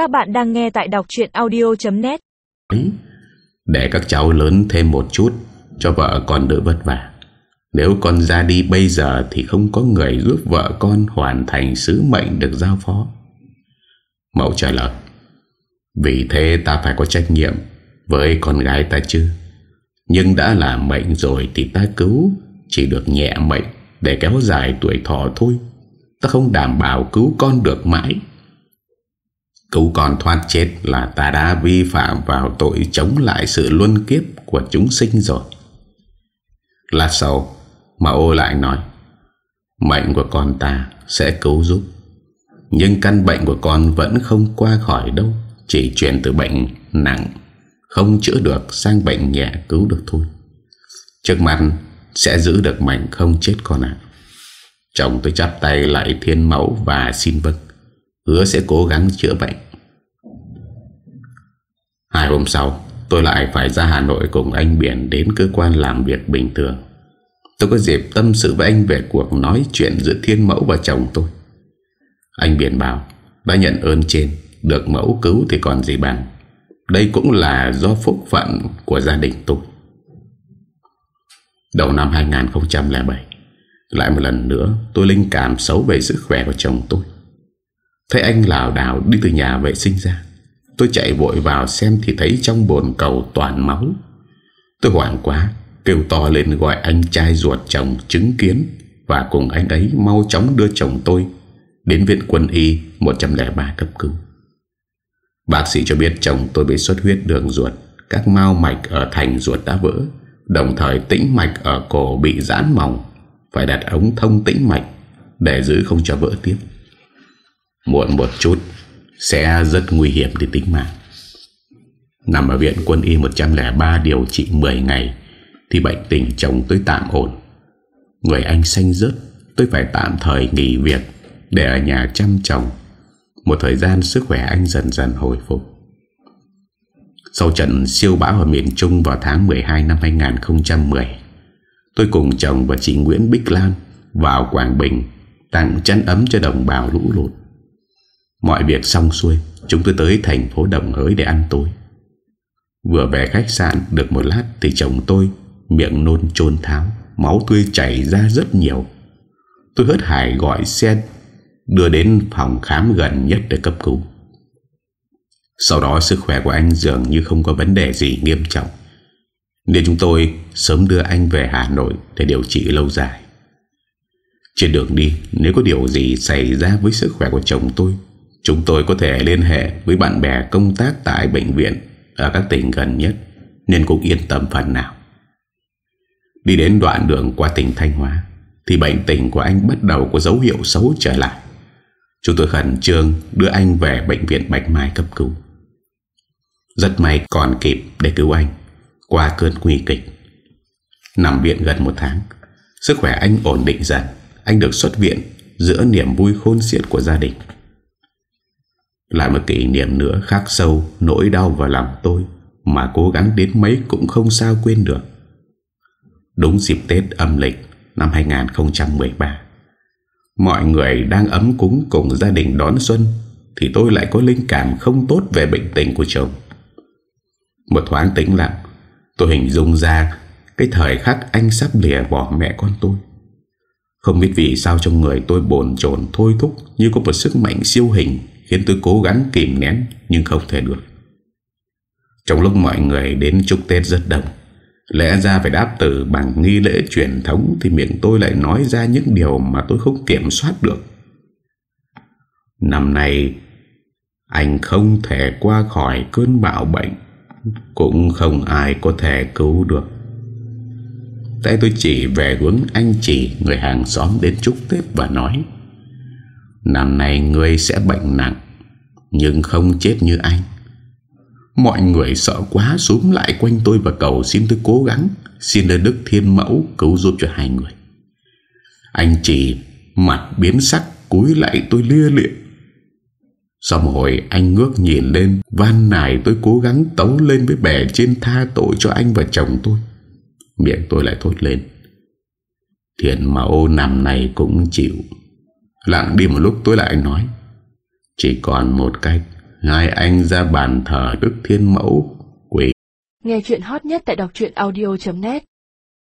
Các bạn đang nghe tại đọc chuyện audio.net Để các cháu lớn thêm một chút, Cho vợ con đỡ vất vả. Nếu con ra đi bây giờ Thì không có người giúp vợ con Hoàn thành sứ mệnh được giao phó. Mẫu trả lời, Vì thế ta phải có trách nhiệm Với con gái ta chứ. Nhưng đã là mệnh rồi Thì ta cứu, Chỉ được nhẹ mệnh Để kéo dài tuổi thọ thôi. Ta không đảm bảo cứu con được mãi. Cứu còn thoát chết là ta đã vi phạm vào tội chống lại sự luân kiếp của chúng sinh rồi. Lát sau, mà ô lại nói, mệnh của con ta sẽ cứu giúp. Nhưng căn bệnh của con vẫn không qua khỏi đâu, chỉ chuyển từ bệnh nặng, không chữa được sang bệnh nhẹ cứu được thôi. Trước mặt sẽ giữ được mệnh không chết con ạ. Chồng tôi chắp tay lại thiên mẫu và xin vâng Hứa sẽ cố gắng chữa bệnh. Hai hôm sau, Tôi lại phải ra Hà Nội cùng anh Biển Đến cơ quan làm việc bình thường. Tôi có dịp tâm sự với anh Về cuộc nói chuyện giữa thiên mẫu và chồng tôi. Anh Biển bảo, Đã nhận ơn trên, Được mẫu cứu thì còn gì bằng. Đây cũng là do phúc phận Của gia đình tôi. Đầu năm 2007 Lại một lần nữa, tôi linh cảm xấu về sức khỏe của chồng tôi. Thấy anh lào đảo đi từ nhà vệ sinh ra. Tôi chạy vội vào xem thì thấy trong bồn cầu toàn máu. Tôi hoảng quá, Kêu to lên gọi anh trai ruột chồng chứng kiến Và cùng anh ấy mau chóng đưa chồng tôi Đến viện quân y 103 cấp cứu. Bác sĩ cho biết chồng tôi bị xuất huyết đường ruột, Các mau mạch ở thành ruột đã vỡ, Đồng thời tĩnh mạch ở cổ bị giãn mỏng, Phải đặt ống thông tĩnh mạch Để giữ không cho vỡ tiếp. Muộn một chút, Sẽ rất nguy hiểm đến tính mạng. Nằm ở viện quân y 103 điều trị 10 ngày, Thì bệnh tình chồng tôi tạm ổn. Người anh xanh rớt, Tôi phải tạm thời nghỉ việc Để ở nhà chăm chồng. Một thời gian sức khỏe anh dần dần hồi phục. Sau trận siêu bão ở miền Trung vào tháng 12 năm 2010 Tôi cùng chồng và chị Nguyễn Bích Lan Vào Quảng Bình Tặng chăn ấm cho đồng bào lũ lụt. Mọi việc xong xuôi, Chúng tôi tới thành phố Đồng Hới để ăn tối. Vừa về khách sạn được một lát Thì chồng tôi miệng nôn trôn tháo, Máu tươi chảy ra rất nhiều. Tôi hớt hải gọi xe Đưa đến phòng khám gần nhất để cấp cứu. Sau đó sức khỏe của anh dường như không có vấn đề gì nghiêm trọng, Nên chúng tôi sớm đưa anh về Hà Nội để điều trị lâu dài. Trên đường đi, Nếu có điều gì xảy ra với sức khỏe của chồng tôi Chúng tôi có thể liên hệ với bạn bè công tác tại bệnh viện ở các tỉnh gần nhất nên cũng yên tâm phần nào. Đi đến đoạn đường qua tỉnh Thanh Hóa thì bệnh tình của anh bắt đầu có dấu hiệu xấu trở lại. Chúng tôi khẩn trương đưa anh về bệnh viện Bạch Mai cấp cứu. Rất may còn kịp để cứu anh qua cơn nguy kịch. Nằm viện gần một tháng, sức khỏe anh ổn định dần. Anh được xuất viện giữa niềm vui khôn xiết của gia đình. Lại một kỷ niệm nữa khắc sâu Nỗi đau vào lòng tôi, Mà cố gắng đến mấy cũng không sao quên được. Đúng dịp Tết âm lịch Năm 2013 Mọi người đang ấm cúng Cùng gia đình đón xuân, Thì tôi lại có linh cảm không tốt Về bệnh tình của chồng. Một thoáng tĩnh lặng, Tôi hình dung ra Cái thời khắc anh sắp lìa bỏ mẹ con tôi. Không biết vì sao trong người tôi bồn chồn, thôi thúc Như có một sức mạnh siêu hình Khiến tôi cố gắng kìm nén, Nhưng không thể được. Trong lúc mọi người đến chúc Tết rất đông, Lẽ ra phải đáp từ bằng nghi lễ truyền thống Thì miệng tôi lại nói ra những điều mà tôi không kiểm soát được. Năm nay, Anh không thể qua khỏi cơn bạo bệnh, Cũng không ai có thể cứu được. Tay tôi chỉ về hướng anh chỉ người hàng xóm đến chúc Tết và nói Năm nay ngươi sẽ bệnh nặng, Nhưng không chết như anh. Mọi người sợ quá xuống lại quanh tôi và cầu xin tôi cố gắng, Xin lên Đức Thiên Mẫu cứu giúp cho hai người. Anh chỉ mặt biến sắc, cúi lại tôi lia lịa. Sau một hồi, anh ngước nhìn lên, Van nài tôi cố gắng tấu lên với bè trên tha tội cho anh và chồng tôi. Miệng tôi lại thốt lên. Thiện mẫu nằm này cũng chịu Lặng đi một lúc tôi lại nói, Chỉ còn một cách Hai anh ra bàn thờ Đức Thiên Mẫu Quỷ Nghe chuyện hot nhất tại đọc audio.net